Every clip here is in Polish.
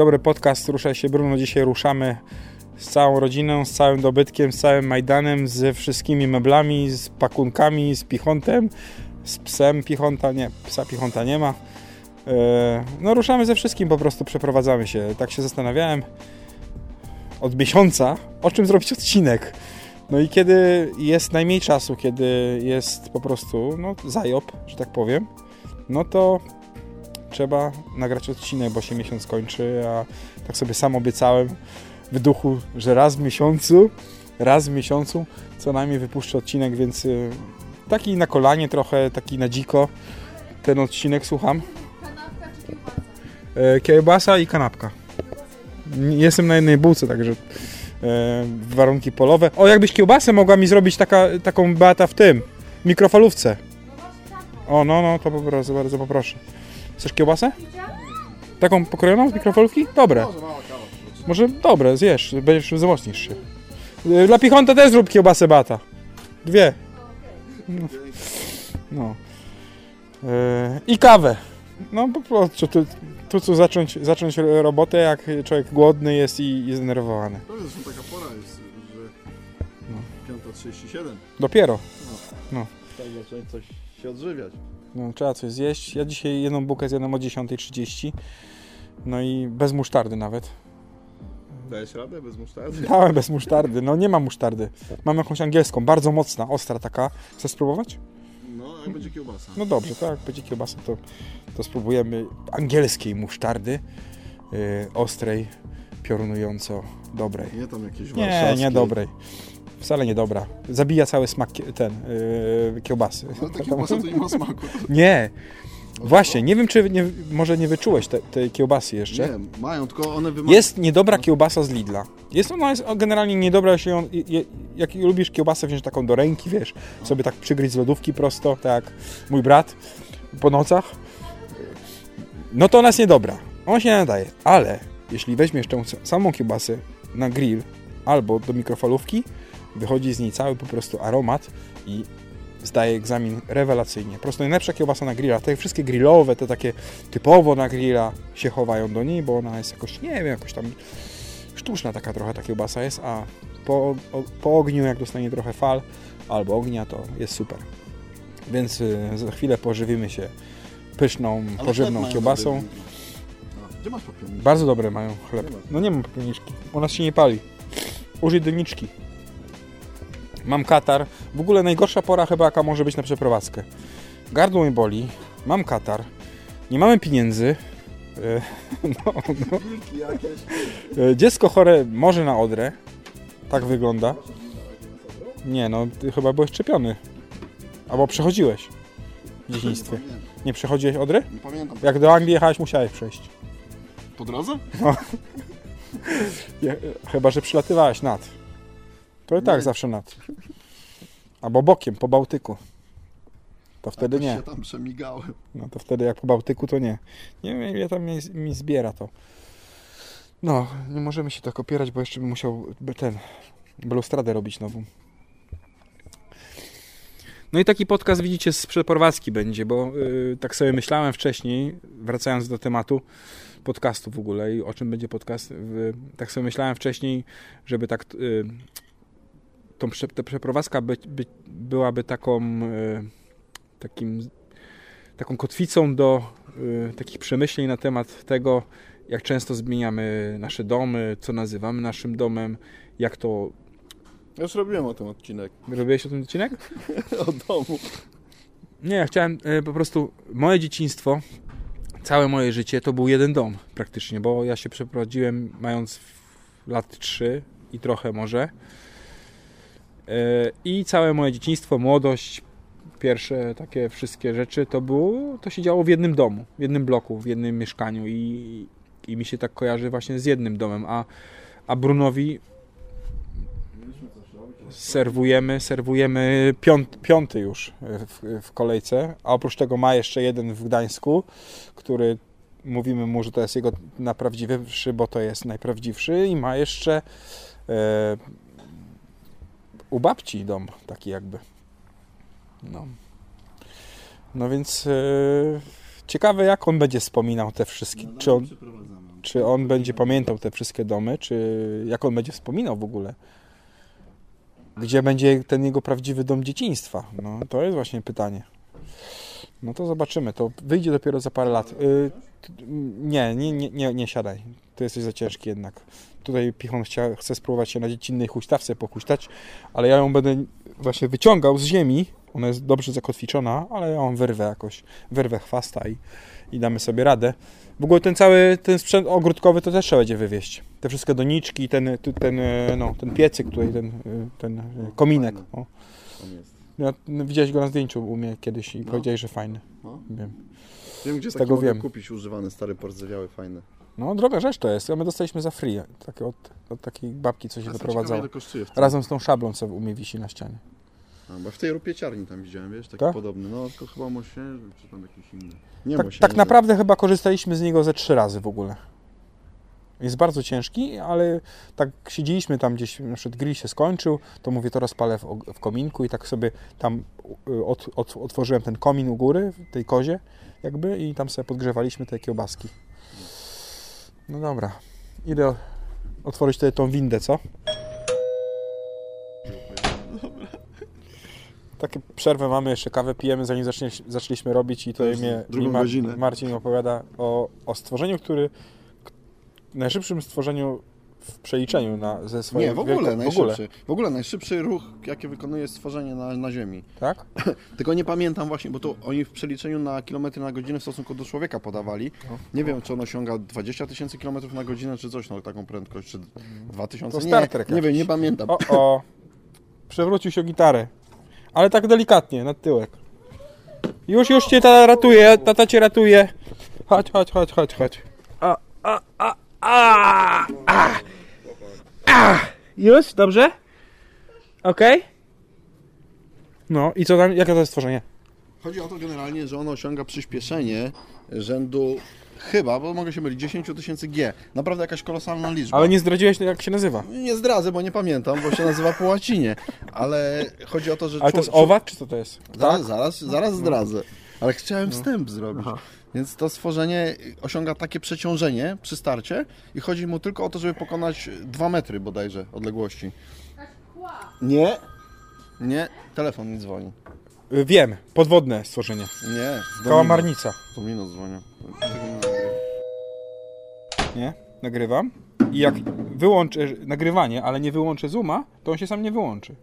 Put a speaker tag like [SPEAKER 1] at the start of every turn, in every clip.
[SPEAKER 1] dobry, podcast Rusza się Bruno. Dzisiaj ruszamy z całą rodziną, z całym dobytkiem, z całym Majdanem, ze wszystkimi meblami, z pakunkami, z pichontem, z psem pichonta, nie, psa pichonta nie ma. E, No ruszamy ze wszystkim, po prostu przeprowadzamy się. Tak się zastanawiałem od miesiąca, o czym zrobić odcinek. No i kiedy jest najmniej czasu, kiedy jest po prostu no, zajob, że tak powiem, no to trzeba nagrać odcinek, bo się miesiąc kończy, a tak sobie sam obiecałem w duchu, że raz w miesiącu, raz w miesiącu co najmniej wypuszczę odcinek, więc y, taki na kolanie trochę, taki na dziko ten odcinek słucham. E, Kiełbasa i kanapka. Jestem na jednej bułce, także e, warunki polowe. O, jakbyś kiełbasę mogła mi zrobić taka, taką Beata w tym, mikrofalówce. O, no, no, to bardzo, bardzo poproszę. Chcesz kiełbasę? Taką pokrojoną z mikrofalówki? Dobre. Może dobre, zjesz, będziesz wzmocnisz się. Y, Dla pichonta też zrób kiełbasę bata. Dwie. No. no. Y, I kawę. No po prostu tu, tu co zacząć, zacząć robotę, jak człowiek głodny jest i, i zdenerwowany.
[SPEAKER 2] To zresztą taka pora jest, że
[SPEAKER 1] No.
[SPEAKER 2] 5.37.
[SPEAKER 1] Dopiero.
[SPEAKER 2] Tak zacząć coś się odżywiać.
[SPEAKER 1] No, trzeba coś zjeść. Ja dzisiaj jedną bułkę zjadłem o 10.30. No i bez musztardy nawet.
[SPEAKER 2] Dajesz radę bez musztardy?
[SPEAKER 1] Dałem bez musztardy. No nie ma musztardy. Mam jakąś angielską, bardzo mocna, ostra taka. Chcesz spróbować?
[SPEAKER 2] No, jak będzie kiełbasa.
[SPEAKER 1] No dobrze, to jak będzie kiełbasa, to, to spróbujemy angielskiej musztardy. Yy, ostrej, piorunująco dobrej.
[SPEAKER 2] Nie tam jakieś
[SPEAKER 1] Nie,
[SPEAKER 2] warszawskie.
[SPEAKER 1] nie dobrej. Wcale nie dobra. Zabija cały smak ten, yy, kiełbasy.
[SPEAKER 2] Ale ta kiełbasa to nie ma smaku.
[SPEAKER 1] Nie. Właśnie, nie wiem, czy nie, może nie wyczułeś te, tej kiełbasy jeszcze.
[SPEAKER 2] Nie, mają, tylko one wymagają...
[SPEAKER 1] Jest niedobra kiełbasa z Lidla. Jest ona jest generalnie niedobra, jeśli je, jak lubisz kiełbasę wziąć taką do ręki, wiesz, sobie tak przygryźć z lodówki prosto, tak jak mój brat po nocach, no to ona jest niedobra. Ona się nie nadaje, ale jeśli weźmiesz tę samą kiełbasę na grill albo do mikrofalówki, wychodzi z niej cały po prostu aromat i zdaje egzamin rewelacyjnie. Po prostu najlepsza kiełbasa na grilla. Te wszystkie grillowe, te takie typowo na grilla się chowają do niej, bo ona jest jakoś, nie wiem, jakoś tam sztuczna taka trochę ta kiełbasa jest, a po, po ogniu jak dostanie trochę fal albo ognia, to jest super. Więc y, za chwilę pożywimy się pyszną,
[SPEAKER 2] Ale
[SPEAKER 1] pożywną kiełbasą.
[SPEAKER 2] dobry. A, Gdzie masz papiernik?
[SPEAKER 1] Bardzo dobre mają chleb. No nie mam popielniczki. U nas się nie pali. Użyj doniczki. Mam katar. W ogóle najgorsza pora chyba jaka może być na przeprowadzkę. Gardło mnie boli. Mam katar. Nie mamy pieniędzy. E, No, no. E, Dziecko chore może na odrę. Tak wygląda. Nie no, ty chyba byłeś szczepiony. Albo przechodziłeś w dzieciństwie.
[SPEAKER 2] Nie
[SPEAKER 1] przechodziłeś odrę?
[SPEAKER 2] Nie pamiętam.
[SPEAKER 1] Jak do Anglii jechałeś, musiałeś przejść.
[SPEAKER 2] Po drodze?
[SPEAKER 1] Je, chyba, że przylatywałeś nad. To i tak
[SPEAKER 2] Nie.
[SPEAKER 1] zawsze nad. Albo bokiem, po Bałtyku. To wtedy nie.
[SPEAKER 2] się tam przemigałem.
[SPEAKER 1] No to wtedy jak po Bałtyku to nie. Nie wiem ile tam mi, mi zbiera to. No, nie możemy się tak opierać, bo jeszcze bym musiał ten balustradę robić nową. No i taki podcast widzicie z przeprowadzki będzie, bo y, tak sobie myślałem wcześniej, wracając do tematu podcastu w ogóle i o czym będzie podcast, y, tak sobie myślałem wcześniej, żeby tak y, tą ta przeprowadzka by, by, byłaby taką y, takim taką kotwicą do y, takich przemyśleń na temat tego, jak często zmieniamy nasze domy, co nazywamy naszym domem, jak to...
[SPEAKER 2] Ja już robiłem o tym odcinek.
[SPEAKER 1] Robiłeś o tym odcinek?
[SPEAKER 2] o domu.
[SPEAKER 1] Nie, ja chciałem y, po prostu... Moje dzieciństwo, całe moje życie to był jeden dom praktycznie, bo ja się przeprowadziłem mając lat 3 i trochę może. E, I całe moje dzieciństwo, młodość, pierwsze takie wszystkie rzeczy to było, to się działo w jednym domu, w jednym bloku, w jednym mieszkaniu i, i mi się tak kojarzy właśnie z jednym domem, a, a Brunowi serwujemy, serwujemy piąt, piąty już w, w kolejce, a oprócz tego ma jeszcze jeden w Gdańsku, który mówimy mu, że to jest jego najprawdziwszy, bo to jest najprawdziwszy i ma jeszcze e, u babci dom taki jakby. No, no więc e, ciekawe jak on będzie wspominał te wszystkie, czy on, czy on będzie pamiętał te wszystkie domy, czy jak on będzie wspominał w ogóle. Gdzie będzie ten jego prawdziwy dom dzieciństwa? No, to jest właśnie pytanie. No to zobaczymy. To wyjdzie dopiero za parę lat. Y, t- nie, nie, nie, nie, nie siadaj. To jesteś za ciężki jednak. Tutaj Pichon chcia, chce spróbować się na dziecinnej huśtawce pochuśtać, ale ja ją będę właśnie wyciągał z ziemi. Ona jest dobrze zakotwiczona, ale ja ją wyrwę jakoś. Wyrwę chwasta i, i damy sobie radę. W ogóle ten cały ten sprzęt ogródkowy to też trzeba będzie wywieźć. Te wszystkie doniczki, ten, ten, e, no, ten piecyk tutaj, ten, e, ten e, kominek. O. Ja, no, widziałeś go na zdjęciu u mnie kiedyś i
[SPEAKER 2] No.
[SPEAKER 1] powiedziałeś, że fajny.
[SPEAKER 2] No.
[SPEAKER 1] Wiem.
[SPEAKER 2] Wiem, gdzie
[SPEAKER 1] Z tego wiem.
[SPEAKER 2] kupić używany, stary porzewiały, fajny.
[SPEAKER 1] No, droga rzecz to jest. A my dostaliśmy za free. Takie od, od takiej babki, co się
[SPEAKER 2] w tym.
[SPEAKER 1] Razem z tą szablą, co u mnie wisi na ścianie.
[SPEAKER 2] A, bo w tej rupieciarni tam widziałem, wiesz, taki
[SPEAKER 1] Tak?
[SPEAKER 2] podobny. No, tylko chyba mosiężny, czy tam jakiś inny. Nie
[SPEAKER 1] Tak, tak naprawdę chyba korzystaliśmy z niego ze trzy razy w ogóle. Jest bardzo ciężki, ale tak siedzieliśmy tam gdzieś, na przykład grill się skończył, to mówię, to rozpalę w, w kominku i tak sobie tam y, od, od, otworzyłem ten komin u góry, w tej kozie jakby i tam sobie podgrzewaliśmy te kiełbaski. No dobra, idę otworzyć tutaj tą windę, co? Takie przerwę mamy, jeszcze kawę pijemy, zanim zacznie, zaczęliśmy robić i
[SPEAKER 2] już
[SPEAKER 1] mnie mi Mar-
[SPEAKER 2] godzinę.
[SPEAKER 1] Marcin opowiada o, o stworzeniu, który najszybszym stworzeniu w przeliczeniu na, ze swojej
[SPEAKER 2] Nie, w ogóle,
[SPEAKER 1] wielko-
[SPEAKER 2] najszybszy. W ogóle najszybszy ruch, jaki wykonuje stworzenie na, na Ziemi.
[SPEAKER 1] tak?
[SPEAKER 2] Tylko nie pamiętam właśnie, bo to oni w przeliczeniu na kilometry na godzinę w stosunku do człowieka podawali.
[SPEAKER 1] No.
[SPEAKER 2] Nie wiem, czy on osiąga 20 tysięcy kilometrów na godzinę, czy coś, no taką prędkość, czy 2000.
[SPEAKER 1] To
[SPEAKER 2] nie,
[SPEAKER 1] Star Trek
[SPEAKER 2] nie wiem,
[SPEAKER 1] jakiś.
[SPEAKER 2] nie pamiętam.
[SPEAKER 1] O, o, przewrócił się o gitarę, ale tak delikatnie, na tyłek. Już, już cię tata ratuje, tata cię ratuje. Chodź, chodź, chodź, chodź, chodź. A, a, a, a, a, a. Już, dobrze? Okej? No i co tam, jakie to jest stworzenie?
[SPEAKER 2] Chodzi o to generalnie, że ono osiąga przyspieszenie rzędu chyba, bo mogę się mylić, 10 tysięcy G. Naprawdę jakaś kolosalna liczba.
[SPEAKER 1] Ale nie zdradziłeś, jak się nazywa.
[SPEAKER 2] Nie zdradzę, bo nie pamiętam, bo się nazywa po łacinie. Ale chodzi o to, że...
[SPEAKER 1] Ale to jest owad, czy co to jest?
[SPEAKER 2] Zaraz, zaraz, zaraz zdradzę. Ale chciałem wstęp zrobić.
[SPEAKER 1] Aha.
[SPEAKER 2] Więc to stworzenie osiąga takie przeciążenie przy starcie i chodzi mu tylko o to, żeby pokonać 2 metry bodajże odległości. Nie, nie, telefon mi dzwoni.
[SPEAKER 1] Y, Wiem, podwodne stworzenie.
[SPEAKER 2] Nie,
[SPEAKER 1] Kałamarnica.
[SPEAKER 2] Do minus dzwonią.
[SPEAKER 1] Nie? Nagrywam. I jak wyłączę nagrywanie, ale nie wyłączę zooma, to on się sam nie wyłączy.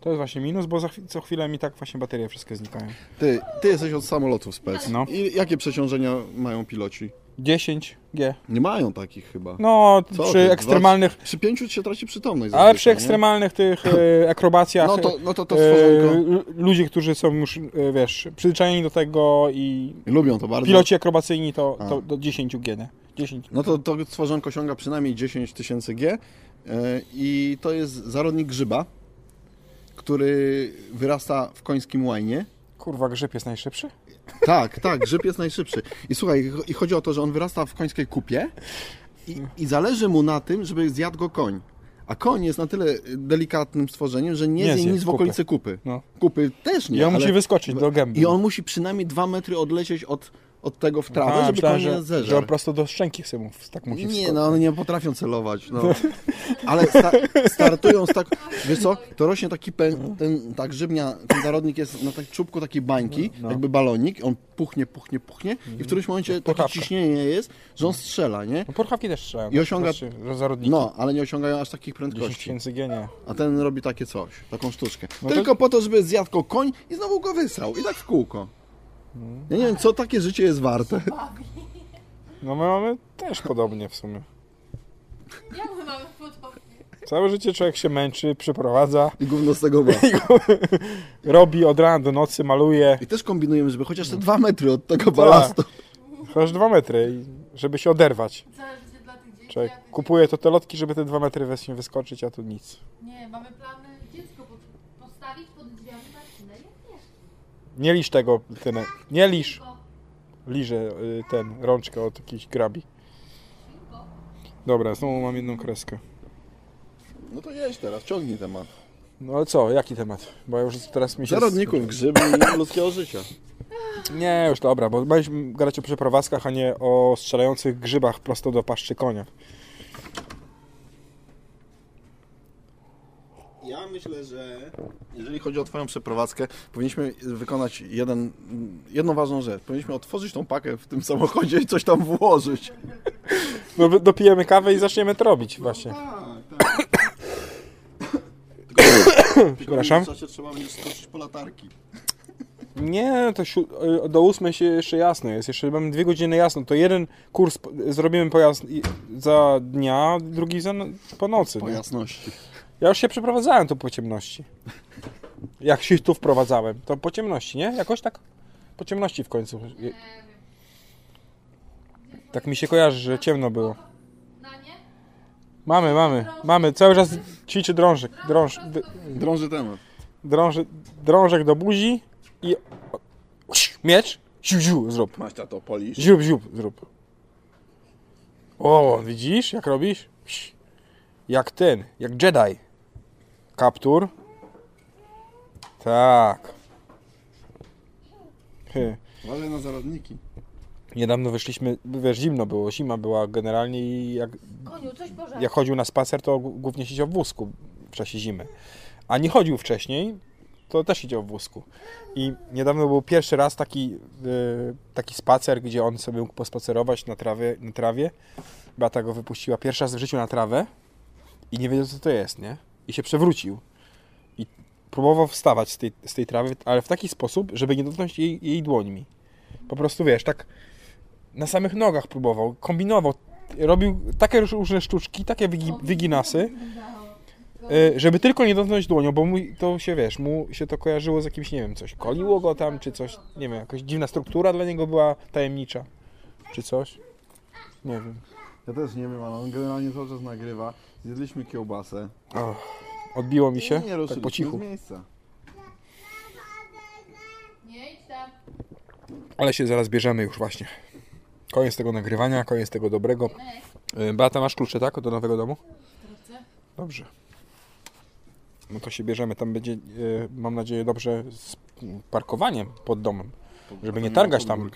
[SPEAKER 1] To jest właśnie minus, bo za chwi- co chwilę mi tak właśnie baterie wszystkie znikają.
[SPEAKER 2] Ty, ty jesteś od samolotów spec.
[SPEAKER 1] No.
[SPEAKER 2] I jakie przeciążenia mają piloci?
[SPEAKER 1] 10G.
[SPEAKER 2] Nie mają takich chyba.
[SPEAKER 1] No,
[SPEAKER 2] Co
[SPEAKER 1] przy
[SPEAKER 2] ty,
[SPEAKER 1] ekstremalnych,
[SPEAKER 2] Przy pięciu się traci przytomność.
[SPEAKER 1] ale przy
[SPEAKER 2] nie?
[SPEAKER 1] ekstremalnych tych e, akrobacjach
[SPEAKER 2] No to, no to to
[SPEAKER 1] e,
[SPEAKER 2] stworzonko.
[SPEAKER 1] ludzie, którzy są już, e, wiesz, przyzwyczajeni do tego i
[SPEAKER 2] Lubią to bardzo.
[SPEAKER 1] piloci akrobacyjni to,
[SPEAKER 2] A.
[SPEAKER 1] to do 10G, nie? 10.
[SPEAKER 2] No to to stworzonko osiąga przynajmniej 10 tysięcy G e, i to jest zarodnik grzyba, który wyrasta w końskim łajnie.
[SPEAKER 1] Kurwa, grzyb jest najszybszy?
[SPEAKER 2] Tak, tak, grzyb jest najszybszy. I słuchaj, i chodzi o to, że on wyrasta w końskiej kupie i, i zależy mu na tym, żeby zjadł go koń. A koń jest na tyle delikatnym stworzeniem, że nie,
[SPEAKER 1] Nie
[SPEAKER 2] zje nic w
[SPEAKER 1] kupy.
[SPEAKER 2] okolicy kupy.
[SPEAKER 1] No.
[SPEAKER 2] Kupy też nie.
[SPEAKER 1] I on
[SPEAKER 2] ale-
[SPEAKER 1] musi wyskoczyć do gęby.
[SPEAKER 2] I on musi przynajmniej dwa metry odlecieć od, od tego w trawę,
[SPEAKER 1] A,
[SPEAKER 2] żeby
[SPEAKER 1] myślałem,
[SPEAKER 2] koń nie
[SPEAKER 1] że, że on prosto do szczęki chce mu, tak musi
[SPEAKER 2] Nie, no one nie potrafią celować, no. Ale sta startują z tak, wiesz co, to rośnie taki pę ten, ta grzybnia, ten zarodnik jest na tak czubku takiej bańki,
[SPEAKER 1] No.
[SPEAKER 2] jakby balonik, on puchnie, puchnie, puchnie i w którymś momencie takie ciśnienie jest, że on strzela, nie?
[SPEAKER 1] No porchawki też strzelają.
[SPEAKER 2] I osiąga-
[SPEAKER 1] Zobaczcie, że zarodniki.
[SPEAKER 2] No, ale nie osiągają aż takich
[SPEAKER 1] 10
[SPEAKER 2] prędkości. A ten robi takie coś, taką sztuczkę.
[SPEAKER 1] No to-
[SPEAKER 2] Tylko po to, żeby zjadł koń i znowu go wysrał. I tak w kółko. Ja nie wiem, co takie życie jest warte.
[SPEAKER 1] No my mamy też podobnie w sumie.
[SPEAKER 3] Jak my mamy
[SPEAKER 1] Całe życie człowiek się męczy, przeprowadza,
[SPEAKER 2] I gówno z tego ma.
[SPEAKER 1] robi od rana do nocy, maluje.
[SPEAKER 2] I też kombinujemy, żeby chociaż te dwa metry od tego balastu.
[SPEAKER 1] Chociaż dwa metry, i żeby się oderwać.
[SPEAKER 3] Całe życie dla tych dzieci.
[SPEAKER 1] Człowiek kupuje to te lotki, żeby te dwa metry właśnie wyskoczyć, a tu nic.
[SPEAKER 3] Nie, mamy plany dziecko pod, postawić pod drzwiami Marcina. Jak nie?
[SPEAKER 1] Lisz tego, ten, nie lisz. Liże y, ten, rączkę od jakiejś grabi. Dobra, znowu mam jedną kreskę.
[SPEAKER 2] No to jedź teraz, ciągnij temat.
[SPEAKER 1] No ale co, jaki temat? Bo ja już teraz mi się...
[SPEAKER 2] Zarodników, grzyby i ludzkiego życia.
[SPEAKER 1] Nie, już dobra, bo mieliśmy grać o przeprowadzkach, a nie o strzelających grzybach prosto do paszczy konia.
[SPEAKER 2] Ja myślę, że jeżeli chodzi o Twoją przeprowadzkę, powinniśmy wykonać jeden, jedną ważną rzecz. Powinniśmy otworzyć tą pakę w tym samochodzie i coś tam włożyć.
[SPEAKER 1] No dopijemy kawę i zaczniemy to robić właśnie.
[SPEAKER 2] Tak, tak. Tylko
[SPEAKER 1] Przepraszam?
[SPEAKER 2] w czasie trzeba będzie skoczyć po latarki.
[SPEAKER 1] Nie, to siu- y, do ósmej się jeszcze jasno jest. Jeszcze mamy dwie godziny jasno. To jeden kurs zrobimy po jas- za dnia, drugi za no- po nocy.
[SPEAKER 2] Po
[SPEAKER 1] nie?
[SPEAKER 2] jasności.
[SPEAKER 1] Ja już się przeprowadzałem tu po ciemności. Jak się tu wprowadzałem, to po ciemności, nie? Jakoś tak po ciemności w końcu. Je- Tak mi się kojarzy, że ciemno było.
[SPEAKER 3] Na nie?
[SPEAKER 1] Mamy, mamy, mamy. Cały czas ćwiczy drążek. Drąż, d-
[SPEAKER 2] Drąży temat.
[SPEAKER 1] drąży, drążek do buzi i... Miecz? Ziu, ziu, zrób.
[SPEAKER 2] Masz to polisz.
[SPEAKER 1] Ziub, ziub, zrób. O, widzisz, jak robisz? Jak ten, jak Jedi. Kaptur. Tak. Hy.
[SPEAKER 2] Uważaj na zarodniki.
[SPEAKER 1] Niedawno wyszliśmy, wiesz, zimno było, zima była generalnie i jak,
[SPEAKER 3] Koniu, coś pożar.
[SPEAKER 1] jak chodził na spacer, to głównie siedział w wózku w czasie zimy. A nie chodził wcześniej, to też siedział w wózku. I niedawno był pierwszy raz taki, y, taki spacer, gdzie on sobie mógł pospacerować na trawie, na trawie. Beata go wypuściła pierwszy raz w życiu na trawę i nie wiedział, co to jest, nie? I się przewrócił. I próbował wstawać z tej, z tej trawy, ale w taki sposób, żeby nie dotknąć jej, jej dłońmi. Po prostu, wiesz, tak na samych nogach próbował, kombinował, robił takie róż- różne sztuczki, takie wygi, wyginasy, y, żeby tylko nie dotknąć dłonią, bo mu to się, wiesz, mu się to kojarzyło z jakimś, nie wiem, coś koliło go tam, czy coś, nie wiem, jakaś dziwna struktura dla niego była tajemnicza, czy coś. Nie wiem.
[SPEAKER 2] Ja też nie wiem, ale on generalnie cały czas nagrywa. Zjedliśmy kiełbasę.
[SPEAKER 1] Och, odbiło mi się,
[SPEAKER 2] nie
[SPEAKER 1] tak
[SPEAKER 2] ruszyliśmy
[SPEAKER 1] po cichu.
[SPEAKER 2] z miejsca.
[SPEAKER 3] Nie idź tam.
[SPEAKER 1] Ale się zaraz bierzemy już właśnie. Koniec tego nagrywania, koniec tego dobrego. Y, Beata, masz klucze, tak? Do nowego domu? Dobrze. No to się bierzemy. Tam będzie, y, mam nadzieję, dobrze z parkowaniem pod domem. Żeby nie targać tam.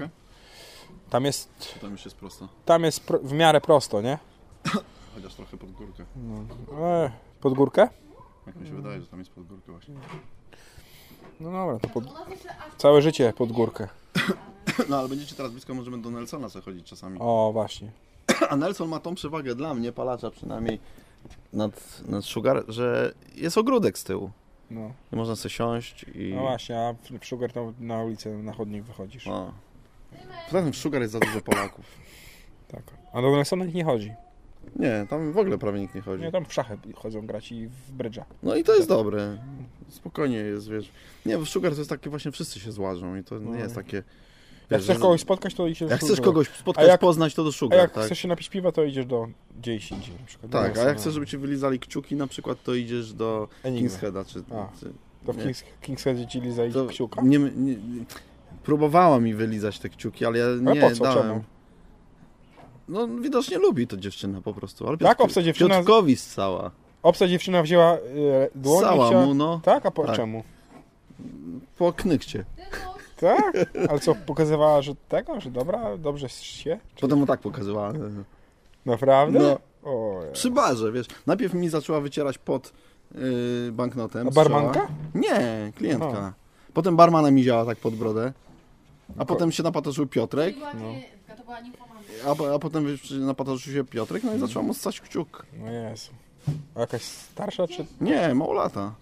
[SPEAKER 1] Tam jest,
[SPEAKER 2] Tam już jest prosto.
[SPEAKER 1] tam jest w miarę prosto, nie?
[SPEAKER 2] Chociaż trochę pod górkę.
[SPEAKER 1] E, pod górkę?
[SPEAKER 2] Jak mi się wydaje, że tam jest pod górkę właśnie.
[SPEAKER 1] No dobra, to pod, całe życie pod górkę.
[SPEAKER 2] No ale będziecie teraz blisko, możemy do Nelsona sobie chodzić czasami.
[SPEAKER 1] O, właśnie.
[SPEAKER 2] A Nelson ma tą przewagę dla mnie, palacza przynajmniej, nad, nad Sugar, że jest ogródek z tyłu.
[SPEAKER 1] No,
[SPEAKER 2] I można sobie siąść i...
[SPEAKER 1] no właśnie, a w Sugar to na ulicę, na chodnik wychodzisz.
[SPEAKER 2] O. Poza tym w Sugar jest za dużo Polaków.
[SPEAKER 1] Tak. A do Nelsona nikt nie chodzi.
[SPEAKER 2] Nie, tam w ogóle prawie nikt nie chodzi.
[SPEAKER 1] Nie, tam w szachy chodzą grać i w brydża.
[SPEAKER 2] No i to jest dobre. Spokojnie jest, wiesz. Nie, w Sugar to jest takie właśnie wszyscy się złażą i to nie
[SPEAKER 1] No.
[SPEAKER 2] jest takie...
[SPEAKER 1] Jak chcesz kogoś spotkać, to idziesz
[SPEAKER 2] Jak
[SPEAKER 1] do
[SPEAKER 2] chcesz
[SPEAKER 1] Sugar.
[SPEAKER 2] kogoś spotkać,
[SPEAKER 1] A jak-
[SPEAKER 2] poznać, to do
[SPEAKER 1] A
[SPEAKER 2] Sugar,
[SPEAKER 1] jak
[SPEAKER 2] tak?
[SPEAKER 1] chcesz się napić piwa, to idziesz do gdzieś indziej na przykład.
[SPEAKER 2] Tak, a
[SPEAKER 1] Nelsona.
[SPEAKER 2] jak chcesz, żeby ci wylizali kciuki na przykład, to idziesz do
[SPEAKER 1] Enigma.
[SPEAKER 2] King's Heada, czy...
[SPEAKER 1] A.
[SPEAKER 2] czy
[SPEAKER 1] To w. Kings, King's Headzie ci lizali kciuka?
[SPEAKER 2] nie, nie, próbowała mi wylizać te kciuki, ale ja
[SPEAKER 1] Ale
[SPEAKER 2] nie
[SPEAKER 1] po co?
[SPEAKER 2] dałem.
[SPEAKER 1] Czemu?
[SPEAKER 2] No widocznie lubi to dziewczyna po prostu. Ale
[SPEAKER 1] Tak, obca dziewczyna-
[SPEAKER 2] Piotrkowi ssała.
[SPEAKER 1] Obca dziewczyna wzięła e, dłoń chciała...
[SPEAKER 2] mu, no.
[SPEAKER 1] Tak? A po
[SPEAKER 2] Tak.
[SPEAKER 1] czemu?
[SPEAKER 2] Po knykcie.
[SPEAKER 1] Tak? Ale co, pokazywała, że tego, że dobra, dobrze się? Czy...
[SPEAKER 2] Potem mu tak pokazywała.
[SPEAKER 1] Naprawdę?
[SPEAKER 2] No.
[SPEAKER 1] O, ja.
[SPEAKER 2] Przy barze, wiesz. Najpierw mi zaczęła wycierać pod yy, banknotem.
[SPEAKER 1] A barmanka?
[SPEAKER 2] Nie, klientka. Potem barmana mi działa tak pod brodę. A
[SPEAKER 1] Ko-
[SPEAKER 2] potem się napatrzył Piotrek.
[SPEAKER 3] To była,
[SPEAKER 1] No.
[SPEAKER 3] to była nimfomanka.
[SPEAKER 2] A, a potem napatrzył się Piotrek, no i zacząłem ssać kciuk.
[SPEAKER 1] No Jezu. A jakaś starsza czy...
[SPEAKER 2] Nie, mało lata.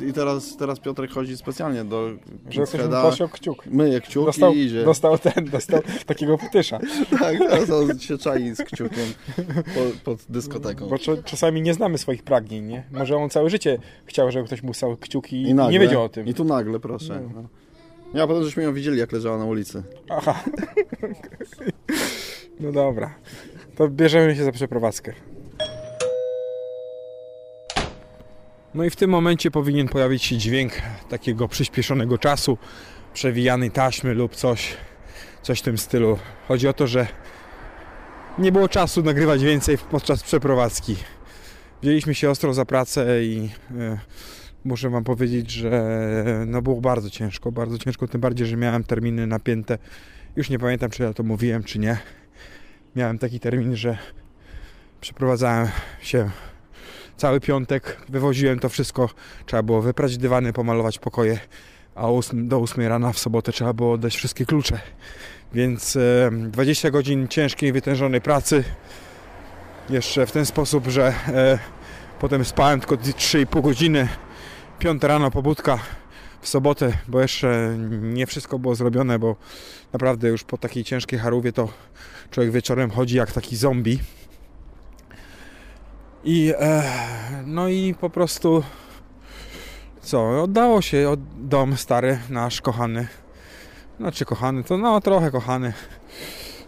[SPEAKER 2] I, i teraz, teraz Piotrek chodzi specjalnie do
[SPEAKER 1] mu
[SPEAKER 2] Kingsheda,
[SPEAKER 1] posiął kciuk.
[SPEAKER 2] myje kciuki
[SPEAKER 1] Dostał,
[SPEAKER 2] i idzie.
[SPEAKER 1] dostał ten, dostał takiego ptysza.
[SPEAKER 2] Tak, teraz on się czai z kciukiem po, pod dyskoteką.
[SPEAKER 1] Bo czasami nie znamy swoich pragnień, nie? Może on całe życie chciał, żeby ktoś mu stał kciuki i,
[SPEAKER 2] I nagle,
[SPEAKER 1] nie wiedział o tym.
[SPEAKER 2] I tu nagle, proszę. No. Ja potem żeśmy ją widzieli, jak leżała na ulicy.
[SPEAKER 1] Aha. No dobra. To bierzemy się za przeprowadzkę. No i w tym momencie powinien pojawić się dźwięk takiego przyspieszonego czasu, przewijanej taśmy lub coś, coś w tym stylu. Chodzi o to, że nie było czasu nagrywać więcej podczas przeprowadzki. Wzięliśmy się ostro za pracę i e, muszę Wam powiedzieć, że no było bardzo ciężko, bardzo ciężko, tym bardziej, że miałem terminy napięte. Już nie pamiętam, czy ja to mówiłem, czy nie. Miałem taki termin, że przeprowadzałem się cały piątek, wywoziłem to wszystko. Trzeba było wyprać dywany, pomalować pokoje, a do 8 rana w sobotę trzeba było oddać wszystkie klucze. Więc e, 20 godzin ciężkiej, wytężonej pracy. Jeszcze w ten sposób, że e, potem spałem tylko 3,5 godziny. Piąte rano pobudka w sobotę, bo jeszcze nie wszystko było zrobione, bo naprawdę już po takiej ciężkiej harówie to człowiek wieczorem chodzi jak taki zombie. I e, no i po prostu co, oddało się od dom stary, nasz kochany. Znaczy kochany, to no trochę kochany.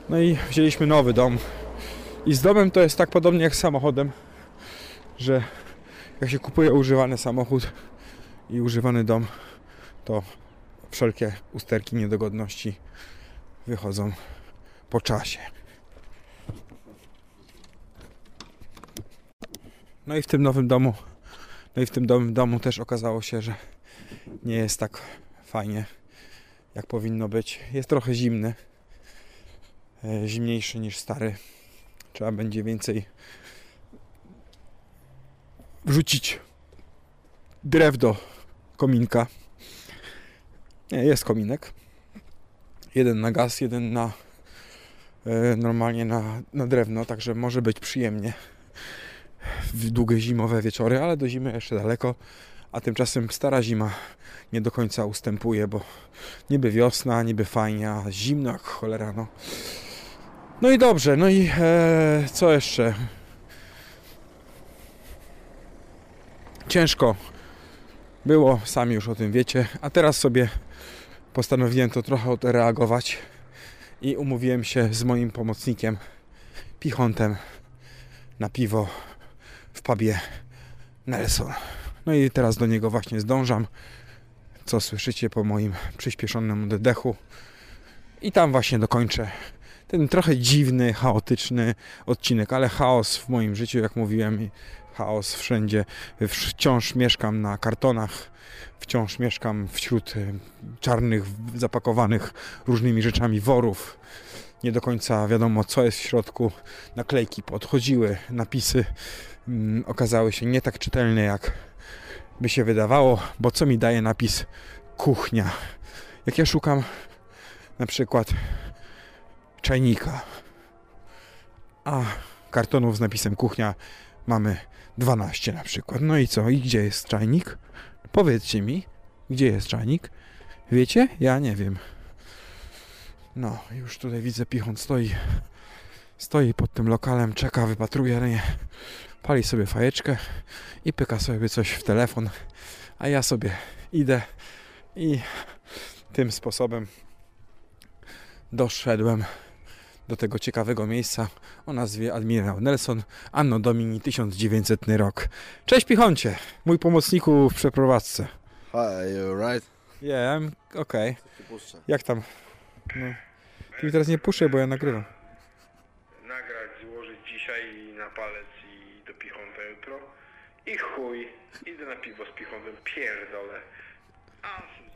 [SPEAKER 1] No i wzięliśmy nowy dom. I z domem to jest tak podobnie jak z samochodem, że jak się kupuje używany samochód i używany dom, to wszelkie usterki, niedogodności wychodzą po czasie. No i w tym nowym domu, no i w tym nowym domu też okazało się, że nie jest tak fajnie, jak powinno być. Jest trochę zimny, e, zimniejszy niż stary. Trzeba będzie więcej wrzucić drew do kominka. Nie, jest kominek. Jeden na gaz, jeden na e, normalnie na, na drewno, także może być przyjemnie w długie zimowe wieczory, ale do zimy jeszcze daleko. A tymczasem stara zima nie do końca ustępuje, bo niby wiosna, niby fajnie, a zimno jak cholera, no. No i dobrze, no i e, co jeszcze? Ciężko było, sami już o tym wiecie, a teraz sobie postanowiłem to trochę odreagować i umówiłem się z moim pomocnikiem, Pichontem, na piwo w pubie Nelson. No i teraz do niego właśnie zdążam, co słyszycie po moim przyspieszonym oddechu. I tam właśnie dokończę ten trochę dziwny, chaotyczny odcinek, ale chaos w moim życiu, jak mówiłem, chaos wszędzie. Wciąż mieszkam na kartonach, wciąż mieszkam wśród y, czarnych, zapakowanych różnymi rzeczami worów. Nie do końca wiadomo, co jest w środku. Naklejki podchodziły, napisy mm, okazały się nie tak czytelne, jak by się wydawało, bo co mi daje napis kuchnia? Jak ja szukam na przykład czajnika, a kartonów z napisem kuchnia mamy 12 na przykład. No i co? I gdzie jest czajnik? Powiedzcie mi, gdzie jest czajnik? Wiecie? Ja nie wiem. No, już tutaj widzę Pichon stoi. Stoi pod tym lokalem, czeka, wypatruje mnie. Pali sobie fajeczkę i pyka sobie coś w telefon. A ja sobie idę i tym sposobem doszedłem do tego ciekawego miejsca o nazwie Admirał Nelson, Anno Domini 1900 rok. Cześć Pichoncie, mój pomocniku w przeprowadzce.
[SPEAKER 2] Hi, you right?
[SPEAKER 1] Yeah, I'm okay. Jak tam? No. Ty mi teraz nie puszczaj, bo ja nagrywam.
[SPEAKER 4] nagrać, złożyć dzisiaj na palec i do Pichonta jutro. I chuj, idę na piwo z Pichontem, pierdolę.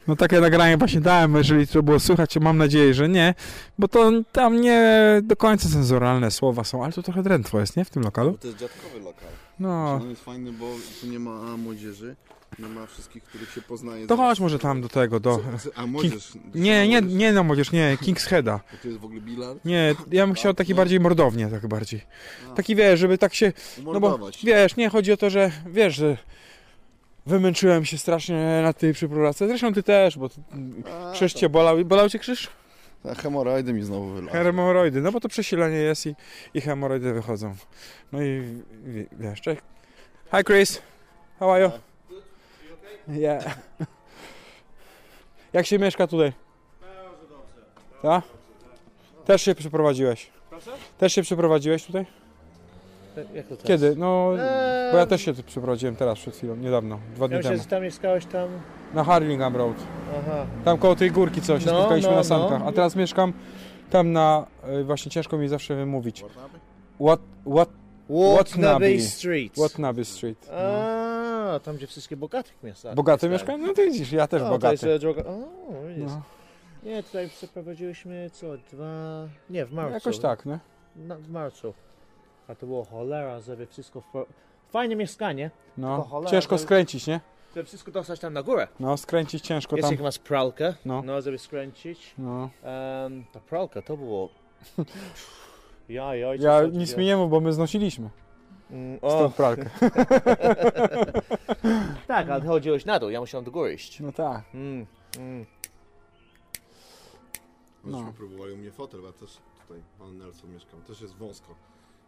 [SPEAKER 1] No takie nagranie właśnie dałem, jeżeli to było słychać, mam nadzieję, że nie, bo to tam nie do końca cenzuralne słowa są, ale to trochę drętwo jest, nie? W tym lokalu?
[SPEAKER 2] Bo to jest dziadkowy lokal.
[SPEAKER 1] No,
[SPEAKER 2] On jest fajny, bo tu nie ma młodzieży, nie ma wszystkich, których się poznaje.
[SPEAKER 1] to chodź może tam do tego, do...
[SPEAKER 2] A młodzież?
[SPEAKER 1] Nie, nie, nie no młodzież, nie, King's Heada.
[SPEAKER 2] To jest w ogóle bilard?
[SPEAKER 1] Nie, ja bym chciał taki bardziej mordownie, tak bardziej.
[SPEAKER 2] A.
[SPEAKER 1] Taki wiesz, żeby tak się, no bo
[SPEAKER 2] Umordować.
[SPEAKER 1] wiesz, nie, chodzi o to, że wiesz, że Wymęczyłem się strasznie na tej przeprowadzce. Zresztą ty też, bo ty,
[SPEAKER 2] A,
[SPEAKER 1] krzyż cię bolał. Bolał cię krzyż?
[SPEAKER 2] Hemoroidy mi znowu wylazły.
[SPEAKER 1] Hemoroidy, no bo to przesilenie jest i, i hemoroidy wychodzą. No i wie- wiesz, cześć. Hi Chris, how are you? Yeah. Jak się mieszka tutaj? Tak? Też się przeprowadziłeś? Też się przeprowadziłeś tutaj?
[SPEAKER 5] Jak to teraz?
[SPEAKER 1] Kiedy? No,
[SPEAKER 5] Eee,
[SPEAKER 1] bo ja też się tu przeprowadziłem teraz przed chwilą, niedawno, dwa
[SPEAKER 5] Ja
[SPEAKER 1] dni
[SPEAKER 5] myślę,
[SPEAKER 1] temu.
[SPEAKER 5] że tam mieszkałeś tam...
[SPEAKER 1] Na Harlingham Road.
[SPEAKER 5] Aha.
[SPEAKER 1] Tam koło tej górki, co się
[SPEAKER 5] No,
[SPEAKER 1] spotkaliśmy
[SPEAKER 5] no,
[SPEAKER 1] na sankach.
[SPEAKER 5] no.
[SPEAKER 1] A teraz mieszkam tam na, y, właśnie ciężko mi zawsze wymówić. What, what,
[SPEAKER 5] Watnabe. Street.
[SPEAKER 1] Watnabe Street. No.
[SPEAKER 5] A, tam gdzie wszystkie bogatych miasta.
[SPEAKER 1] Bogaty
[SPEAKER 5] mieszkają.
[SPEAKER 1] mieszkają? No to widzisz, ja też
[SPEAKER 5] O, To
[SPEAKER 1] bogaty.
[SPEAKER 5] jest e, droga... O, widzisz.
[SPEAKER 1] No,
[SPEAKER 5] Nie, tutaj przeprowadziliśmy co, dwa... Nie, w marcu.
[SPEAKER 1] jakoś tak, nie?
[SPEAKER 5] Na, w marcu. A to było cholera, żeby wszystko... W... Fajne mieszkanie,
[SPEAKER 1] No,
[SPEAKER 5] Tylko cholera,
[SPEAKER 1] ciężko
[SPEAKER 5] to-
[SPEAKER 1] skręcić, nie?
[SPEAKER 5] żeby wszystko dostać tam na górę.
[SPEAKER 1] No, skręcić ciężko
[SPEAKER 5] Jest
[SPEAKER 1] tam.
[SPEAKER 5] jak masz pralkę,
[SPEAKER 1] No.
[SPEAKER 5] no, żeby skręcić.
[SPEAKER 1] No.
[SPEAKER 5] Em, ta pralka to było... Ja, ja,
[SPEAKER 1] Ja nic mi nie mów, bo my znosiliśmy
[SPEAKER 5] Mm, o,
[SPEAKER 1] pralkę.
[SPEAKER 5] tak, ale chodziłeś na dół, ja musiałem do góry iść.
[SPEAKER 1] No tak.
[SPEAKER 5] Mm, mm.
[SPEAKER 2] Myśmy
[SPEAKER 1] No.
[SPEAKER 2] próbowali u mnie fotel, bo ja też tutaj, pan Nelson mieszkam, też jest wąsko.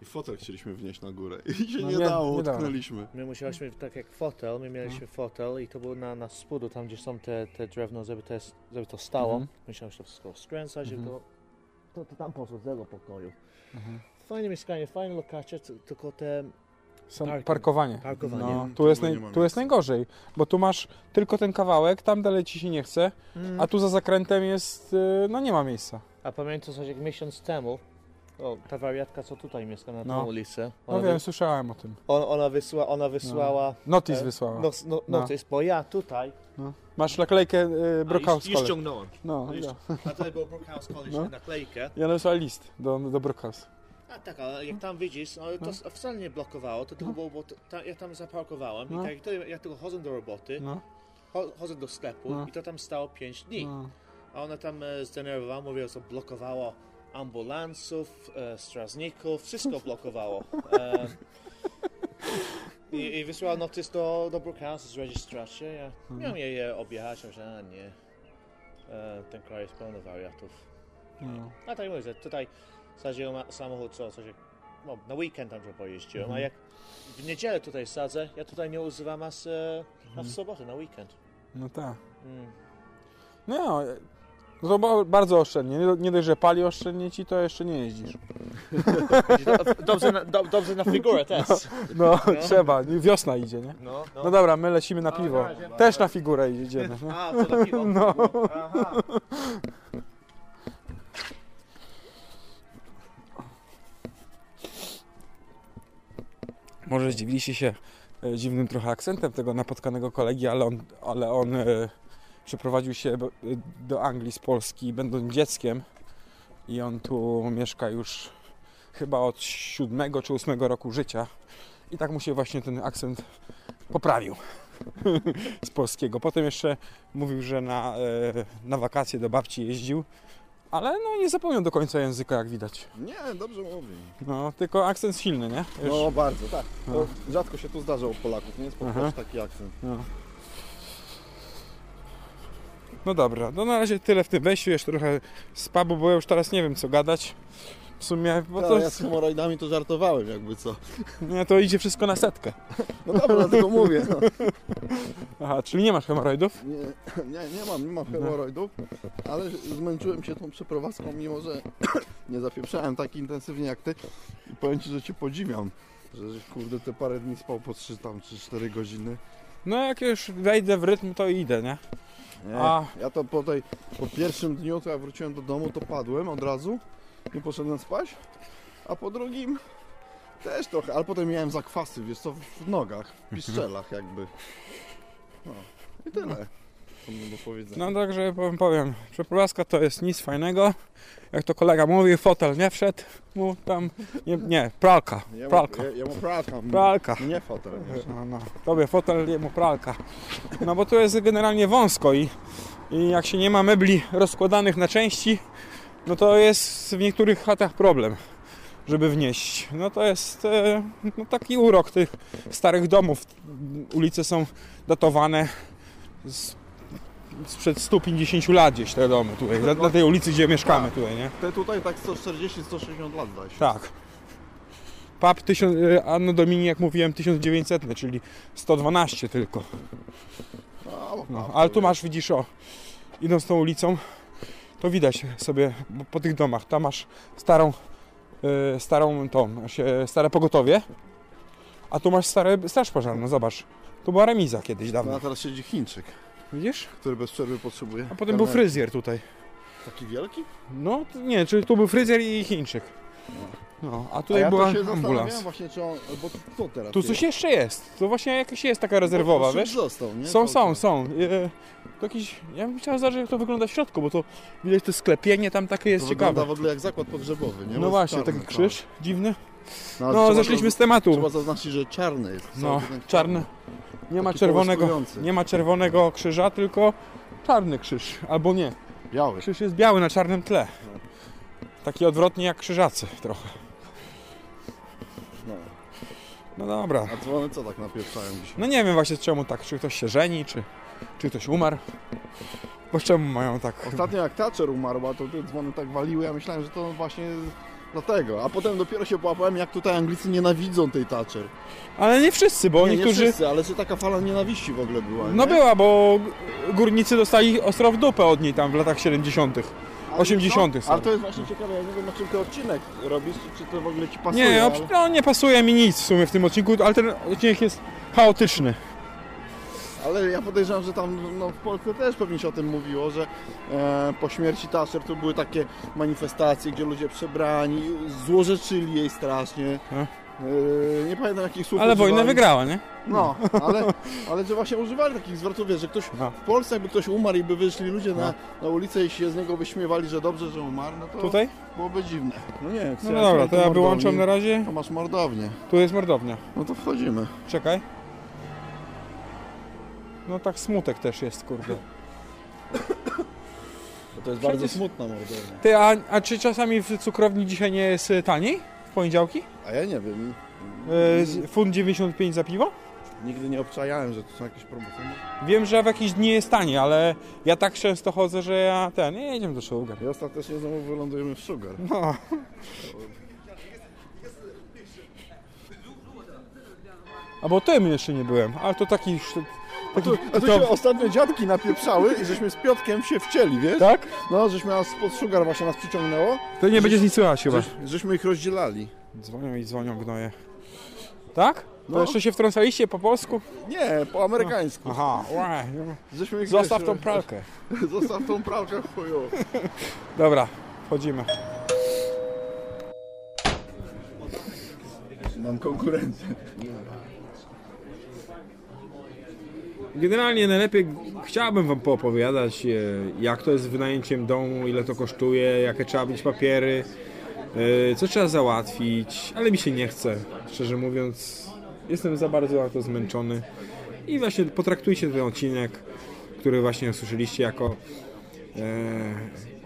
[SPEAKER 2] I fotel chcieliśmy wnieść na górę i się
[SPEAKER 1] No
[SPEAKER 2] nie,
[SPEAKER 1] nie-
[SPEAKER 2] dało,
[SPEAKER 1] nie dało.
[SPEAKER 2] utknęliśmy.
[SPEAKER 5] My musieliśmy, tak jak fotel, my mieliśmy fotel i to było na, na spodu, tam gdzie są te, te drewno, żeby, te, żeby to stało.
[SPEAKER 1] Mhm.
[SPEAKER 5] Musieliśmy to wszystko skręcać i
[SPEAKER 1] Mhm.
[SPEAKER 5] to, to, to tam poszło z tego pokoju.
[SPEAKER 1] Mhm.
[SPEAKER 5] Fajne mieszkanie, fajne lokacja, t- tylko te
[SPEAKER 1] Są
[SPEAKER 5] Parking.
[SPEAKER 1] parkowanie.
[SPEAKER 5] parkowanie.
[SPEAKER 1] No,
[SPEAKER 2] Tu
[SPEAKER 1] tu jest,
[SPEAKER 2] nie
[SPEAKER 1] naj,
[SPEAKER 2] ma
[SPEAKER 1] tu jest najgorzej, bo tu masz tylko ten kawałek, tam dalej ci się nie chce,
[SPEAKER 5] Mm.
[SPEAKER 1] a tu za zakrętem jest, y, no nie ma miejsca.
[SPEAKER 5] A pamiętam coś jak miesiąc temu, o, ta wariatka co tutaj mieszka na
[SPEAKER 1] No.
[SPEAKER 5] tą ulicę,
[SPEAKER 1] No
[SPEAKER 5] ona,
[SPEAKER 1] wiem,
[SPEAKER 5] wy,
[SPEAKER 1] słyszałem o tym.
[SPEAKER 5] on, ona, wysła, ona wysłała
[SPEAKER 1] Notis
[SPEAKER 5] E,
[SPEAKER 1] wysłała.
[SPEAKER 5] no, no, no,
[SPEAKER 1] No.
[SPEAKER 5] to jest, bo ja tutaj
[SPEAKER 1] No. Masz naklejkę y, Brookhouse
[SPEAKER 5] już, już
[SPEAKER 1] College.
[SPEAKER 5] ciągnąłem.
[SPEAKER 1] No,
[SPEAKER 5] No, już,
[SPEAKER 1] ja.
[SPEAKER 5] a tutaj był Brookhouse College
[SPEAKER 1] No.
[SPEAKER 5] naklejkę.
[SPEAKER 1] ja napisałem list do, do Brookhouse.
[SPEAKER 5] A tak, ale jak tam widzisz, ale to s- wcale nie blokowało, to tylko było, bo t- ta, ja tam zaparkowałem
[SPEAKER 1] No.
[SPEAKER 5] i tak jak, to, jak tylko chodzę do roboty,
[SPEAKER 1] No,
[SPEAKER 5] cho, chodzę do sklepu
[SPEAKER 1] No.
[SPEAKER 5] i to tam stało 5 dni.
[SPEAKER 1] no.
[SPEAKER 5] A ona tam e, zdenerwowała, mówiła, że blokowało ambulansów, e, strażników, wszystko blokowało. E, i, I wysłała notis do, do Brookhouse z rejestracją. Ja
[SPEAKER 1] Mhm.
[SPEAKER 5] miałem jej e, objechać, że a nie, e, ten kraj jest pełny wariatów.
[SPEAKER 1] no.
[SPEAKER 5] A tak mówię, że tutaj sadziłem samochód, co, coś jak, no, na weekend tam trochę pojeździłem,
[SPEAKER 1] Mhm.
[SPEAKER 5] a jak w niedzielę tutaj sadzę, ja tutaj nie używam aż e,
[SPEAKER 1] Mhm.
[SPEAKER 5] aż w sobotę, na weekend.
[SPEAKER 1] no tak.
[SPEAKER 5] Mm.
[SPEAKER 1] No, no to ba- bardzo oszczędnie. Nie, nie dość, że pali oszczędnie ci, to jeszcze nie jeździsz.
[SPEAKER 5] Do- Dobrze na, do, dobrze na figurę też.
[SPEAKER 1] No, trzeba. Wiosna idzie, nie?
[SPEAKER 5] No, no.
[SPEAKER 1] No dobra, my lecimy na
[SPEAKER 5] A,
[SPEAKER 1] piwo.
[SPEAKER 5] na razie.
[SPEAKER 1] Też na figurę idziemy. Nie?
[SPEAKER 5] A, co na piwo?
[SPEAKER 1] No.
[SPEAKER 5] Aha.
[SPEAKER 1] Może zdziwiliście się e, dziwnym trochę akcentem tego napotkanego kolegi, ale on, ale on e, przeprowadził się e, do Anglii z Polski będąc dzieckiem i on tu mieszka już chyba od siódmego czy ósmego roku życia i tak mu się właśnie ten akcent poprawił z polskiego. Potem jeszcze mówił, że na, e, na wakacje do babci jeździł, ale no nie zapomniał do końca języka jak widać.
[SPEAKER 2] Nie, dobrze mówi.
[SPEAKER 1] No, tylko akcent silny, nie? Już-
[SPEAKER 2] No bardzo, tak.
[SPEAKER 1] No.
[SPEAKER 2] Rzadko się tu zdarza u Polaków, nie spotkać taki akcent.
[SPEAKER 1] No. No dobra, no na razie tyle w tym wejściu, jeszcze trochę z pubu, bo ja już teraz nie wiem co gadać. W sumie, bo
[SPEAKER 2] To
[SPEAKER 1] to,
[SPEAKER 2] ja z hemoroidami to żartowałem jakby co.
[SPEAKER 1] nie, to idzie wszystko na setkę.
[SPEAKER 2] No dobra, tylko mówię. No.
[SPEAKER 1] Aha, czyli nie masz hemoroidów?
[SPEAKER 2] Nie, nie, nie mam, nie mam hemoroidów, ale zmęczyłem się tą przeprowadzką, mimo że nie zapieprzałem tak intensywnie jak ty. I powiem ci, że cię podziwiam. Że kurde te parę dni spał po 3 tam czy 4 godziny.
[SPEAKER 1] No jak już wejdę w rytm, to idę, nie?
[SPEAKER 2] Nie,
[SPEAKER 1] A.
[SPEAKER 2] Ja to po tej, po pierwszym dniu, to jak wróciłem do domu, to padłem od razu. Nie poszedłem spać. A po drugim też trochę, ale potem miałem zakwasy, wiesz co, w nogach, w piszczelach jakby. No i tyle.
[SPEAKER 1] No także powiem, powiem, przeprowadzka to jest nic fajnego. Jak to kolega mówi, fotel nie wszedł mu tam, nie, nie pralka, pralka,
[SPEAKER 2] ja mam pralka.
[SPEAKER 1] pralka.
[SPEAKER 2] Nie fotel.
[SPEAKER 1] No, no. Tobie fotel, jemu pralka. No bo tu jest generalnie wąsko i, i jak się nie ma mebli rozkładanych na części, no to jest w niektórych chatach problem. żeby wnieść. No to jest e, no, taki urok tych starych domów. Ulice są datowane z, sprzed 150 lat gdzieś te domy tutaj, na, na tej ulicy, gdzie mieszkamy tutaj, nie?
[SPEAKER 2] Te tutaj tak 140-160 lat zdaje się.
[SPEAKER 1] Tak. Pub tysiąc, e, Anno Domini, jak mówiłem, 1900, czyli 112 tylko.
[SPEAKER 2] No,
[SPEAKER 1] No, ale tu masz, widzisz, o, idąc tą ulicą, to widać sobie po- tych domach. Tam masz starą, e, starą tą, stare pogotowie, a tu masz stare straż pożarną, zobacz. Tu była remiza kiedyś
[SPEAKER 2] No,
[SPEAKER 1] dawno.
[SPEAKER 2] a teraz siedzi Chińczyk,
[SPEAKER 1] Widzisz?
[SPEAKER 2] który bez przerwy potrzebuje.
[SPEAKER 1] A potem był fryzjer tutaj.
[SPEAKER 2] Taki wielki?
[SPEAKER 1] No, to nie, czyli tu był fryzjer i Chińczyk. No, a
[SPEAKER 2] A
[SPEAKER 1] tutaj
[SPEAKER 2] ja
[SPEAKER 1] była
[SPEAKER 2] to się
[SPEAKER 1] ambulans.
[SPEAKER 2] zastanawiałem właśnie, czy on, bo tu, co teraz
[SPEAKER 1] Tu
[SPEAKER 2] jest?
[SPEAKER 1] coś jeszcze jest. To właśnie jakaś jest taka rezerwowa,
[SPEAKER 2] Bo- bo
[SPEAKER 1] wiesz?
[SPEAKER 2] Został, nie?
[SPEAKER 1] Są, są, są. E, To jakiś, ja bym chciał zobaczyć, jak to wygląda w środku, bo to widać to sklepienie tam takie jest
[SPEAKER 2] To
[SPEAKER 1] ciekawe.
[SPEAKER 2] wygląda w ogóle jak zakład pogrzebowy, nie? Bo
[SPEAKER 1] No
[SPEAKER 2] jest
[SPEAKER 1] właśnie,
[SPEAKER 2] czarny
[SPEAKER 1] taki
[SPEAKER 2] cały.
[SPEAKER 1] krzyż dziwny.
[SPEAKER 2] ale
[SPEAKER 1] No,
[SPEAKER 2] trzeba
[SPEAKER 1] zeszliśmy z tematu.
[SPEAKER 2] Trzeba zaznaczyć, że czarny jest.
[SPEAKER 1] No,
[SPEAKER 2] ten
[SPEAKER 1] czarny. Nie ma czerwonego, nie ma czerwonego krzyża, tylko czarny krzyż. Albo nie.
[SPEAKER 2] Biały.
[SPEAKER 1] Krzyż jest biały na czarnym tle. Taki odwrotnie jak krzyżacy trochę.
[SPEAKER 2] No.
[SPEAKER 1] No dobra.
[SPEAKER 2] A dzwony co tak napieprzają dzisiaj?
[SPEAKER 1] No nie wiem właśnie czemu tak, czy ktoś się żeni, czy, czy ktoś umarł. Bo czemu mają tak...
[SPEAKER 2] Ostatnio jak Thatcher umarła, to te dzwony tak waliły, ja myślałem, że to właśnie dlatego. A potem dopiero się połapałem, jak tutaj Anglicy nienawidzą tej Thatcher.
[SPEAKER 1] Ale nie wszyscy, bo
[SPEAKER 2] nie,
[SPEAKER 1] niektórzy...
[SPEAKER 2] nie wszyscy, ale że taka fala nienawiści w ogóle była,
[SPEAKER 1] No
[SPEAKER 2] nie?
[SPEAKER 1] była, bo górnicy dostali ostro w dupę od niej tam w latach 70.
[SPEAKER 2] Ale
[SPEAKER 1] 80.
[SPEAKER 2] co?
[SPEAKER 1] są.
[SPEAKER 2] Ale to jest właśnie ciekawe, ja nie wiem na czym ty odcinek robisz, czy, czy to w ogóle ci pasuje,
[SPEAKER 1] Nie,
[SPEAKER 2] ale...
[SPEAKER 1] no, nie pasuje mi nic w sumie w tym odcinku, ale ten odcinek jest chaotyczny.
[SPEAKER 2] Ale ja podejrzewam, że tam no, w Polsce też pewnie się o tym mówiło, że e, po śmierci Thatcher to były takie manifestacje, gdzie ludzie przebrani, złorzeczyli jej strasznie. E, nie pamiętam jakich słów
[SPEAKER 1] Ale wojnę
[SPEAKER 2] używali.
[SPEAKER 1] wygrała, nie?
[SPEAKER 2] No, ale, ale że właśnie używali takich zwrotów, wiesz, że ktoś
[SPEAKER 1] No.
[SPEAKER 2] w Polsce jakby ktoś umarł i by wyszli ludzie na,
[SPEAKER 1] No.
[SPEAKER 2] na ulicę i się z niego wyśmiewali, że dobrze, że umarł, no to
[SPEAKER 1] Tutaj?
[SPEAKER 2] byłoby dziwne. No nie,
[SPEAKER 1] No dobra, to ja
[SPEAKER 2] mordowni,
[SPEAKER 1] wyłączam na razie.
[SPEAKER 2] To masz mordownię.
[SPEAKER 1] Tu jest mordownia.
[SPEAKER 2] No to wchodzimy.
[SPEAKER 1] Czekaj. No tak smutek też jest, kurde.
[SPEAKER 2] To jest
[SPEAKER 1] bardzo
[SPEAKER 2] smutna mordownia.
[SPEAKER 1] Ty, a, a czy czasami w cukrowni dzisiaj nie jest y, taniej? W poniedziałki?
[SPEAKER 2] A ja nie wiem.
[SPEAKER 1] Y, z- funt 95 za piwo?
[SPEAKER 2] Nigdy nie obczajałem, że to są jakieś promocje.
[SPEAKER 1] Wiem, że w jakieś dni jest taniej, ale ja tak często chodzę, że ja ten, nie jedziemy do Sugar.
[SPEAKER 2] I ostatecznie znowu wylądujemy w Sugar.
[SPEAKER 1] No. A bo tym jeszcze nie byłem, ale to taki... taki
[SPEAKER 2] A tu się ostatnio dziadki napieprzały i żeśmy z Piotkiem się wcięli, wiesz?
[SPEAKER 1] tak?
[SPEAKER 2] No, żeśmy nas pod Sugar właśnie nas przyciągnęło.
[SPEAKER 1] To nie będzie nic słychać chyba.
[SPEAKER 2] Żeś, żeśmy ich rozdzielali.
[SPEAKER 1] Dzwonią i dzwonią gnoje. Tak? To
[SPEAKER 2] No.
[SPEAKER 1] jeszcze się wtrącaliście po polsku?
[SPEAKER 2] Nie, po amerykańsku.
[SPEAKER 1] Aha, łe,
[SPEAKER 2] Żeśmy ich,
[SPEAKER 1] zostaw
[SPEAKER 2] wiesz,
[SPEAKER 1] tą pralkę.
[SPEAKER 2] Zostaw tą pralkę, chuju.
[SPEAKER 1] Dobra, wchodzimy.
[SPEAKER 2] Mam konkurencję.
[SPEAKER 1] Generalnie najlepiej chciałbym Wam poopowiadać, e, jak to jest z wynajęciem domu, ile to kosztuje, jakie trzeba mieć papiery, e, co trzeba załatwić, ale mi się nie chce, szczerze mówiąc. Jestem za bardzo na to zmęczony i właśnie potraktujcie ten odcinek, który właśnie usłyszeliście jako e,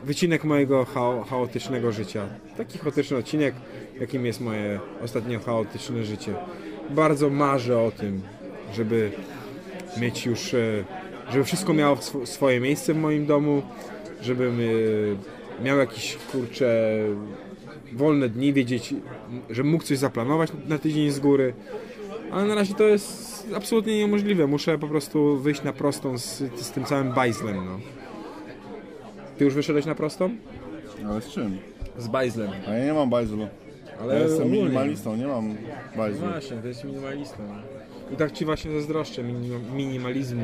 [SPEAKER 1] wycinek mojego chao, chaotycznego życia. Taki chaotyczny odcinek, jakim jest moje ostatnio chaotyczne życie. Bardzo marzę o tym, żeby mieć już, e, żeby wszystko miało sw- swoje miejsce w moim domu, żebym e, miał jakieś kurcze wolne dni, wiedzieć, żebym mógł coś zaplanować na tydzień z góry, ale na razie to jest absolutnie niemożliwe. Muszę po prostu wyjść na prostą z, z tym całym bajzlem. No. Ty już wyszedłeś na prostą?
[SPEAKER 2] Ale z czym?
[SPEAKER 1] Z bajzlem.
[SPEAKER 2] A ja nie mam bajzlu.
[SPEAKER 1] Ale
[SPEAKER 2] Ja jestem
[SPEAKER 1] ogólnie.
[SPEAKER 2] minimalistą, nie mam bajzlu.
[SPEAKER 1] Właśnie, to jest minimalistą. I tak ci właśnie zazdroszczę minim- minimalizmu.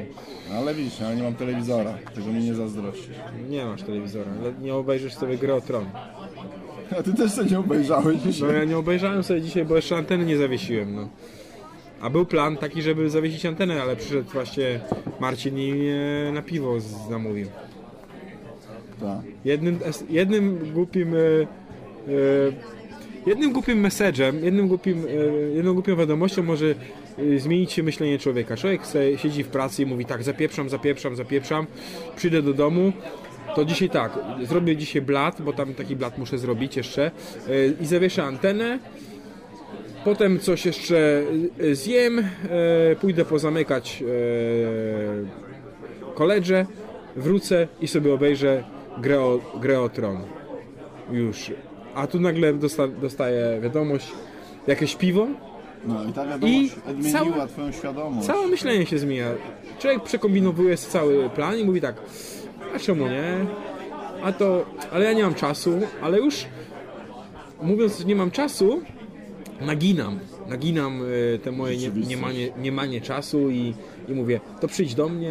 [SPEAKER 2] Ale widzisz, ja nie mam telewizora, tego mi nie zazdrościsz.
[SPEAKER 1] Nie masz telewizora, ale nie obejrzysz sobie gry o tron.
[SPEAKER 2] A ty też sobie nie obejrzałeś dzisiaj.
[SPEAKER 1] No ja nie obejrzałem sobie dzisiaj, bo jeszcze anteny nie zawiesiłem, no. A był plan taki, żeby zawiesić antenę, ale przyszedł właśnie Marcin i mnie na piwo zamówił.
[SPEAKER 2] Tak.
[SPEAKER 1] Jednym, jednym głupim... E, jednym głupim message'em, jednym głupim, e, jedną głupią wiadomością może zmienić się myślenie człowieka. Człowiek siedzi w pracy i mówi tak, zapieprzam, zapieprzam, zapieprzam, przyjdę do domu to dzisiaj tak, zrobię dzisiaj blat, bo tam taki blat muszę zrobić jeszcze y, i zawieszę antenę. Potem coś jeszcze y, zjem, y, pójdę pozamykać y, koledże, wrócę i sobie obejrzę grę o, grę o Tron. Już. A tu nagle dosta, dostaję wiadomość, jakieś piwo,
[SPEAKER 2] No i ta wiadomość
[SPEAKER 1] I
[SPEAKER 2] odmieniła
[SPEAKER 1] całe-
[SPEAKER 2] twoją świadomość.
[SPEAKER 1] Całe myślenie się zmienia. Człowiek przekombinowuje cały plan i mówi tak, a czemu nie? A to, ale ja nie mam czasu, ale już mówiąc, że nie mam czasu, naginam, naginam e, te moje nie, niemanie, niemanie czasu i, i mówię, to przyjdź do mnie,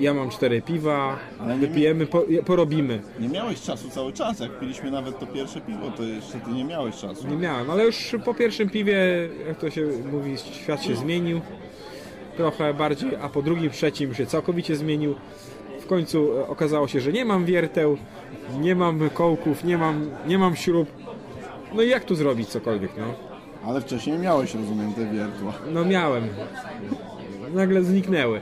[SPEAKER 1] ja mam cztery piwa,
[SPEAKER 2] Ale
[SPEAKER 1] wypijemy, po, porobimy.
[SPEAKER 2] Nie miałeś czasu cały czas, jak piliśmy nawet to pierwsze piwo, to jeszcze ty nie miałeś czasu.
[SPEAKER 1] Nie miałem, ale już po pierwszym piwie, jak to się mówi, świat się zmienił trochę bardziej, a po drugim, trzecim się całkowicie zmienił. W końcu e, okazało się, że nie mam wierteł, nie mam kołków, nie mam, nie mam śrub. No i jak tu zrobić cokolwiek, no?
[SPEAKER 2] Ale wcześniej miałeś, rozumiem, te wiertła.
[SPEAKER 1] No miałem. Nagle zniknęły.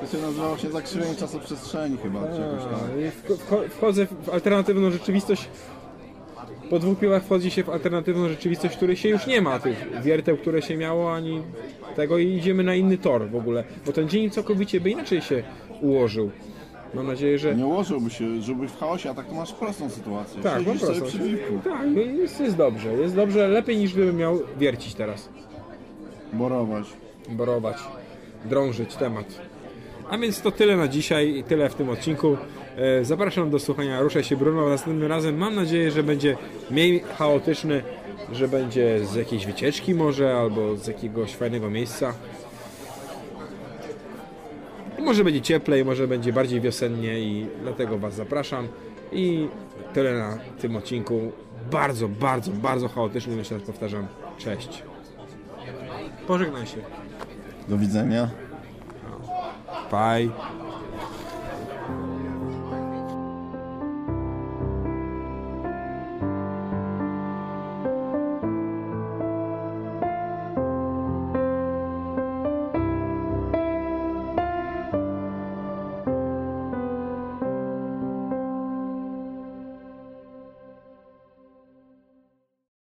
[SPEAKER 2] To się nazywało właśnie zakrzywienie czasoprzestrzeni chyba, czy jakoś tak.
[SPEAKER 1] Wcho- Wchodzę w alternatywną rzeczywistość. Po dwóch piłach wchodzi się w alternatywną rzeczywistość, której się już nie ma tych wierteł, które się miało, ani tego i idziemy na inny tor w ogóle. Bo ten dzień całkowicie by inaczej się ułożył. Mam nadzieję, że.
[SPEAKER 2] Nie ułożyłby się, żyłbyś w chaosie, a tak to masz prostą sytuację.
[SPEAKER 1] Tak, po
[SPEAKER 2] Siedzisz sobie
[SPEAKER 1] prostu.
[SPEAKER 2] przy piwku.
[SPEAKER 1] Tak, jest, jest dobrze. Jest dobrze, lepiej niż gdybym miał wiercić teraz.
[SPEAKER 2] Borować.
[SPEAKER 1] Borować, drążyć temat. A więc to tyle na dzisiaj tyle w tym odcinku. E, Zapraszam do słuchania Ruszaj się Bruno następnym razem. Mam nadzieję, że będzie mniej chaotyczny, że będzie z jakiejś wycieczki może, albo z jakiegoś fajnego miejsca. Może będzie cieplej, może będzie bardziej wiosennie i dlatego Was zapraszam. I tyle na tym odcinku. Bardzo, bardzo, bardzo chaotyczny, jeszcze raz powtarzam. Cześć. Pożegnaj się.
[SPEAKER 2] Do widzenia.
[SPEAKER 1] Bye.